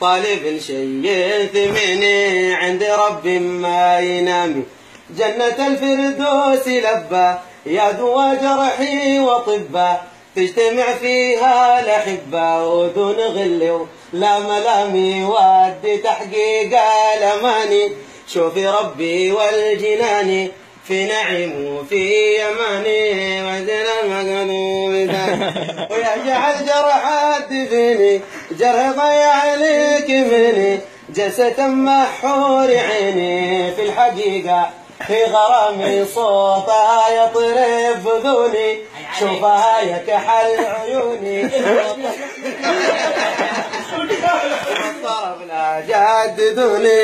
طالب شيء ثمني عند رب ما ينامي. جنة الفردوس لبى يا دوا جرحي وطبا تجتمع فيها الأحبة ودون غل لا ملامي ودي تحقيق الأماني. شوفي ربي والجنان في نعيم وفي يماني وزنا المقدوم ويا جعل جرحات فيني جرح ضيع عليك مني جلسة محور عيني. في الحقيقة في غرامي صوتها يطرب ذوني شوفها يكحل عيوني. جددوني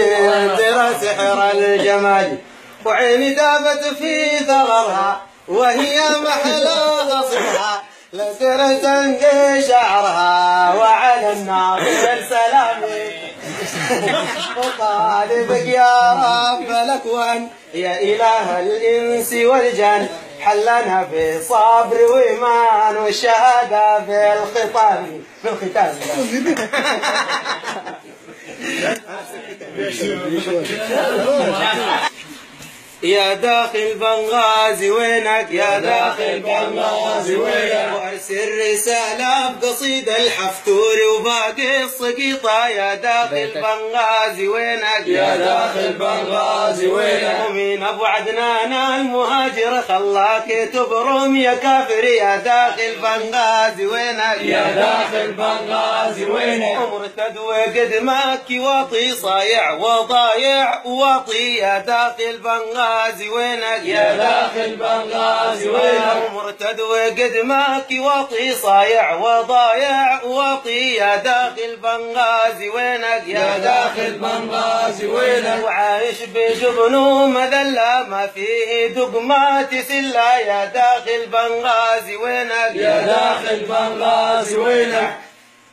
ترى سحر الجمال. وعيني دابت في ثغرها وهي محلى غصبها لا ترى شعرها الناظر سلامي. وطالبك يا رب الاكوان يا إله الإنس والجن. حلنا في صبر وإيمان والشهاده في الختام. في الختام. يا داخل بنغازي وينك؟ يا داخل بنغازي وينك؟ وارسل رسالة بقصيدة الحفتوري وباقي السقيطة يا داخل بنغازي وينك؟ يا داخل بنغازي وينك. ومين ابو عدنان المهاجر خلاك تبرم يا كافر. يا داخل بنغازي وينك؟ يا داخل بنغازي وينك. ومرتد وقدمك واطي صايع وضايع واطي. يا داخل بنغازي وينك يا داخل بنغازي وينك ومرتد وقدمك واطي صايع وضايع واطي يا داخل بنغازي وينك يا داخل بنغازي وينك وعايش بجبنه مذلة ما فيه دقمات سلة يا داخل بنغازي وينك يا داخل بنغازي وينك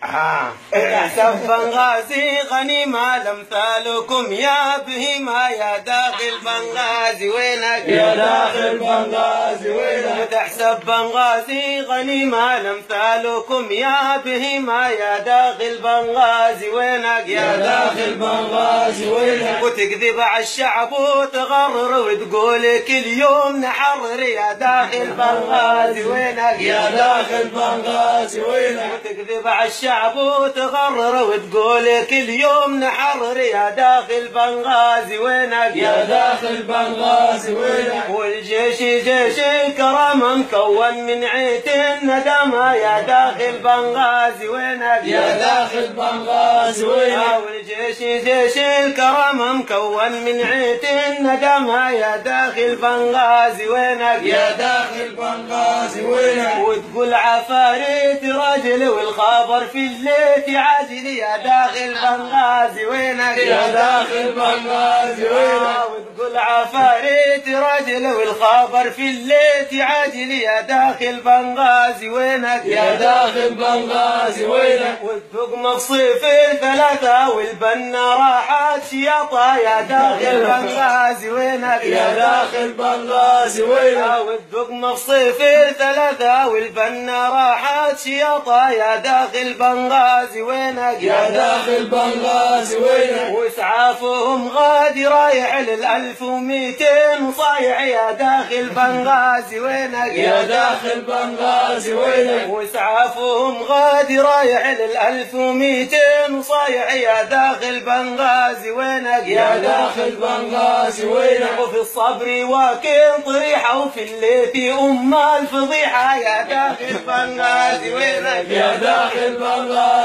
احسب بنغازي غنيمة لمثالكم يا بهيمة يا داخل بنغازي وينك؟ يا داخل بنغازي وينك؟ تحسب بنغازي غنيمة لمثالكم يا بهيمة يا داخل بنغازي وينك؟ يا داخل بنغازي وينك؟ وتكذب على الشعب وتغرر وتقول كل يوم نحرر يا داخل بنغازي وينك؟ يا داخل بنغازي وينك؟ وتكذب على الشعب وتغرر وتقول كل يوم نحرر يا داخل بنغازي وينك يا داخل بنغازي وينك والجيش جيش الكرم مكون من عيت الندمة يا داخل بنغازي وينك يا داخل بنغازي وينك والجيش جيش الكرم مكون من عيت الندمة يا داخل بنغازي وينك يا داخل بنغازي وينك وتقول عفاريت راجل والخبر في الليل عاجل يا داخل بنغازي وينك؟ يا داخل بنغازي وينك؟ وتقول عفاريت راجل والخبر في الليل عاجل يا داخل بنغازي وينك يا داخل بنغازي وينك؟ والذوق مصيف الثلاثة والبنا راحت شياطة يا داخل بنغازي وينك يا داخل بنغازي وينك؟ والذوق مصيف الثلاثة والبنا راحت شياطة يا داخل بنغازي وينك يا داخل بنغازي وينك؟ واسعافهم غادي رايح للألف وميتين وصايع يا داخل بنغازي وينك يا داخل بنغازي وينك؟ وإسعافهم غادي رايح للألف وميتين وصايع يا داخل بنغازي وينك يا داخل بنغازي وينك؟ وفي الصبر واكل طريحة وفي الليث أم الفضيحة يا داخل بنغازي وينك؟ يا داخل بنغازي.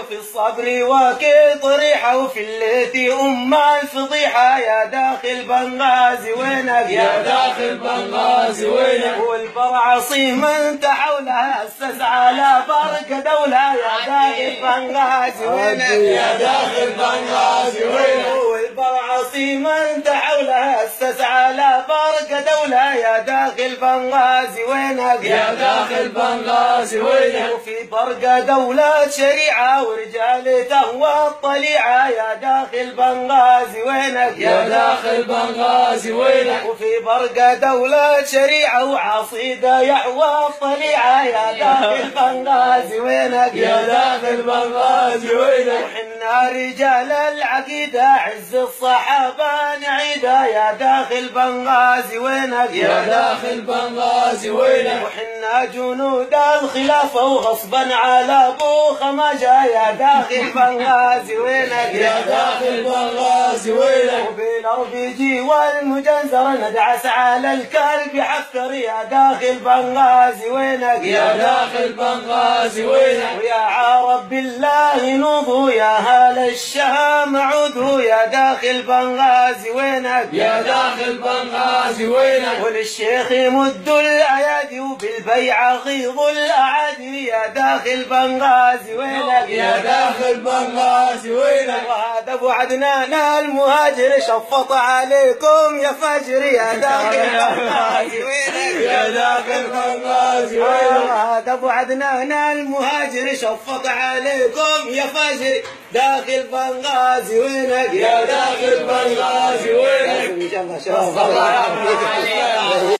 وفي الصبر واكل طريحة وفي الليث. أم الفضيحة يا داخل بنغازي وينك يا داخل بنغازي وينك؟ والبرع صيما انت حولها أسس على بركة دولة يا داخل بنغازي وينك؟ يا داخل بنغازي وينك؟ والبرع صيما انت حولها دولة دولة يا داخل بنغازي وينك يا داخل بنغازي وينك وفي برقة دولة شريعة ورجال تهوى الطليعة. يا داخل بنغازي وينك يا داخل بنغازي وينك وفي برقة دولة شريعة وعصيدة يحوى الطليعة. يا داخل بنغازي وينك يا داخل بنغازي وينك وحنا رجال العقيدة عز الصحابة نعيدة. يا داخل بنغازي وينك يا داخل بنغازي وينك وحنا جنود الخلافة وغصبا على ابو خمجة يا داخل بنغازي وينك يا داخل بنغازي وينك وبالآر بي جي والمجنزر ندعس على الكلب يحفر يا داخل بنغازي وينك يا داخل بنغازي وينك ويا عرب بالله نوضوا يا هال الشام عودوا. يا داخل بنغازي وينك يا داخل بنغازي وينك وللشيخ يمد الأيادي وبالبيعه غيظ الأعادي. يا داخل بنغازي وينك يا داخل بنغازي وينك وهذا أبو عدنان المهاجر شفط عليكم يا فجر. يا داخل بنغازي وينك يا داخل بنغازي وينك هذا ابو عدنان المهاجر شفط عليكم يا فجر داخل بنغازي وينك؟ يا داخل بنغازي وينك؟ ان شاء الله شرف